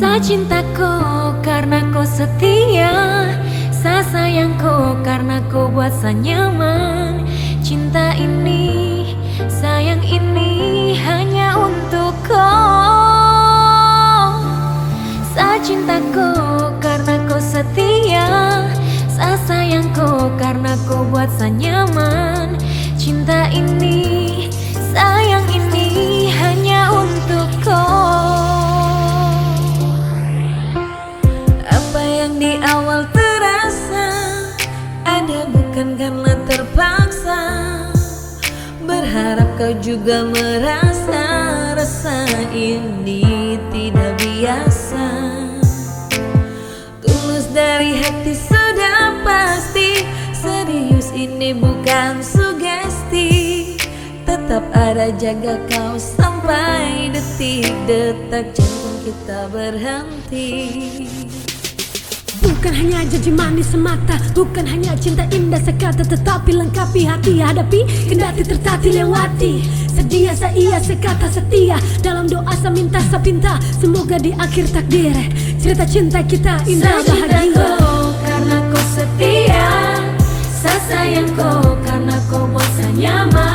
Sa cintaku karena kau setia Sa sayangku karena kau buat saya nyaman. Cinta ini, sayang ini hanya untuk kau Sa cintaku karena kau setia Sa sayangku karena kau buat saya nyaman. Cinta ini, yang di awal terasa Ada bukan karena terpaksa. Berharap kau juga merasa Rasa ini tidak biasa. Tulus dari hati sudah pasti Serius ini bukan sugesti. Tetap ada jaga kau sampai detik-detak jantung kita berhenti Bukan hanya janji manis semata Bukan hanya cinta indah sekata Tetapi lengkapi hati hadapi Kendati tertati lewati. Sedia saya sekata setia. Dalam doa saya minta saya pinta Semoga di akhir takdir. Cerita cinta kita indah Saya cinta bahagia. kau karena kau setia. Saya sayang kau karena kau saya nyaman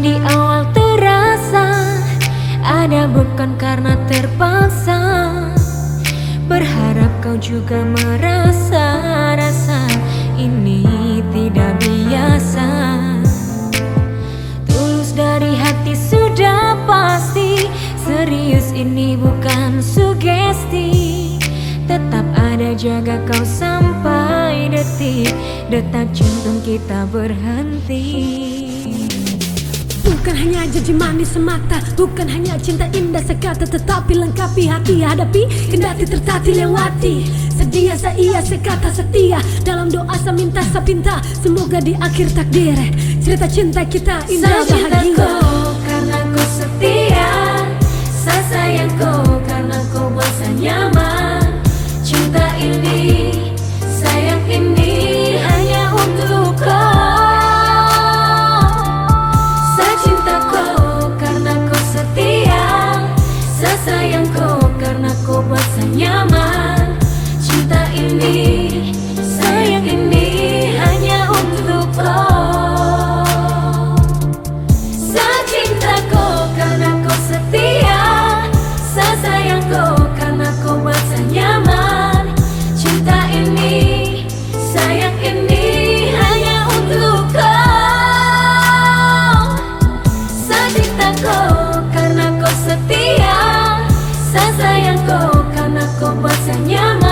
di awal terasa Ada bukan karena terpaksa. Berharap kau juga merasa Rasa ini tidak biasa. Tulus dari hati sudah pasti Serius ini bukan sugesti. Tetap ada jaga kau sampai detik Detak jantung kita berhenti hanya janji manis semata Bukan hanya cinta indah sekata Tetapi lengkapi hati hadapi Kendati tertati lewati. Sedia saya sekata setia. Dalam doa saya minta saya pinta Semoga di akhir takdir. Cerita cinta kita indah Saya bahagia karena kau setia